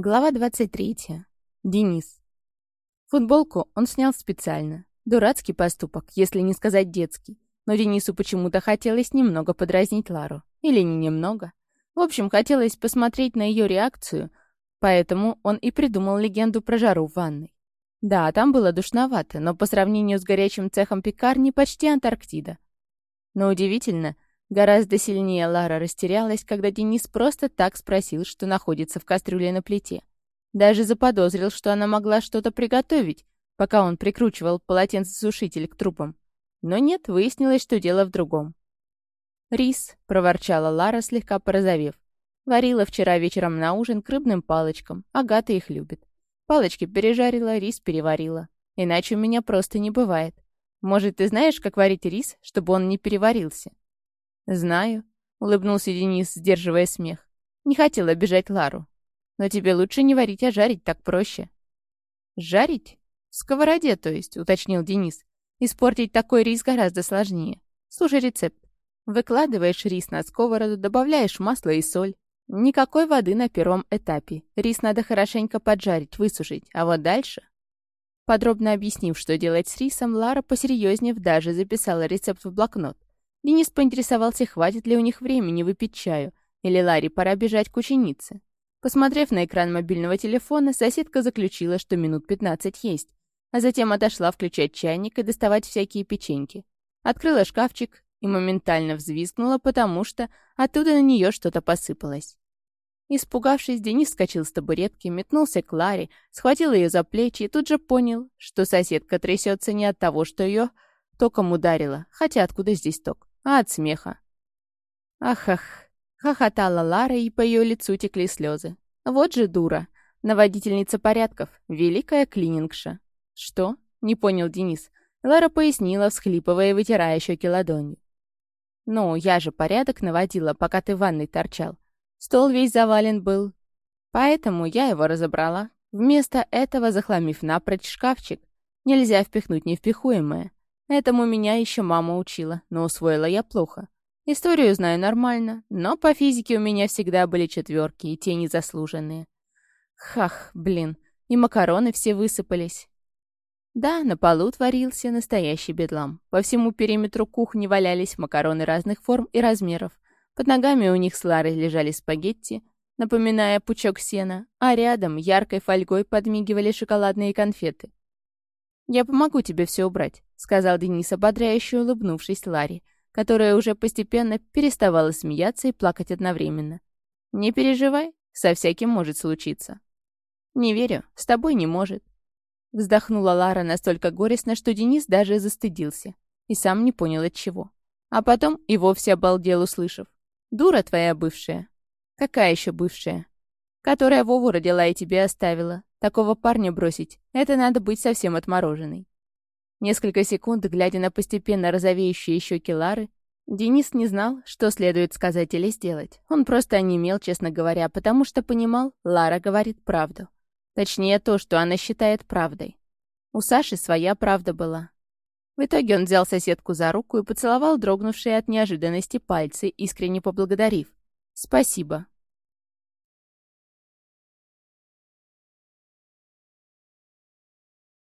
Глава 23. Денис. Футболку он снял специально. Дурацкий поступок, если не сказать детский. Но Денису почему-то хотелось немного подразнить Лару. Или не немного. В общем, хотелось посмотреть на ее реакцию, поэтому он и придумал легенду про жару в ванной. Да, там было душновато, но по сравнению с горячим цехом пекарни почти Антарктида. Но удивительно, Гораздо сильнее Лара растерялась, когда Денис просто так спросил, что находится в кастрюле на плите. Даже заподозрил, что она могла что-то приготовить, пока он прикручивал полотенцесушитель к трупам. Но нет, выяснилось, что дело в другом. «Рис», — проворчала Лара, слегка порозовев. «Варила вчера вечером на ужин к рыбным палочкам. Агата их любит. Палочки пережарила, рис переварила. Иначе у меня просто не бывает. Может, ты знаешь, как варить рис, чтобы он не переварился?» «Знаю», — улыбнулся Денис, сдерживая смех. «Не хотел обижать Лару. Но тебе лучше не варить, а жарить так проще». «Жарить? В сковороде, то есть», — уточнил Денис. «Испортить такой рис гораздо сложнее. Слушай рецепт. Выкладываешь рис на сковороду, добавляешь масло и соль. Никакой воды на первом этапе. Рис надо хорошенько поджарить, высушить. А вот дальше...» Подробно объяснив, что делать с рисом, Лара, посерьезнее даже записала рецепт в блокнот. Денис поинтересовался, хватит ли у них времени выпить чаю, или Ларе пора бежать к ученице. Посмотрев на экран мобильного телефона, соседка заключила, что минут 15 есть, а затем отошла включать чайник и доставать всякие печеньки. Открыла шкафчик и моментально взвизгнула, потому что оттуда на нее что-то посыпалось. Испугавшись, Денис вскочил с табуретки, метнулся к Ларе, схватил ее за плечи и тут же понял, что соседка трясется не от того, что ее током ударило, хотя откуда здесь ток а от смеха. «Ах-ах!» — хохотала Лара, и по ее лицу текли слезы. «Вот же дура! Наводительница порядков, великая клинингша!» «Что?» — не понял Денис. Лара пояснила, всхлипывая и вытирая щеки ладонью. «Ну, я же порядок наводила, пока ты в ванной торчал. Стол весь завален был. Поэтому я его разобрала, вместо этого захламив напрочь шкафчик. Нельзя впихнуть невпихуемое. Этому меня еще мама учила, но усвоила я плохо. Историю знаю нормально, но по физике у меня всегда были четверки, и те незаслуженные. Хах, блин, и макароны все высыпались. Да, на полу творился настоящий бедлам. По всему периметру кухни валялись макароны разных форм и размеров. Под ногами у них с Ларой лежали спагетти, напоминая пучок сена, а рядом яркой фольгой подмигивали шоколадные конфеты. «Я помогу тебе все убрать», — сказал Денис, ободряюще улыбнувшись Ларе, которая уже постепенно переставала смеяться и плакать одновременно. «Не переживай, со всяким может случиться». «Не верю, с тобой не может». Вздохнула Лара настолько горестно, что Денис даже застыдился и сам не понял от чего. А потом и вовсе обалдел, услышав. «Дура твоя бывшая». «Какая еще бывшая?» «Которая Вову родила и тебе оставила. Такого парня бросить — это надо быть совсем отмороженной. Несколько секунд, глядя на постепенно розовеющие щеки Лары, Денис не знал, что следует сказать или сделать. Он просто онемел, честно говоря, потому что понимал, Лара говорит правду. Точнее, то, что она считает правдой. У Саши своя правда была. В итоге он взял соседку за руку и поцеловал дрогнувшие от неожиданности пальцы, искренне поблагодарив. «Спасибо.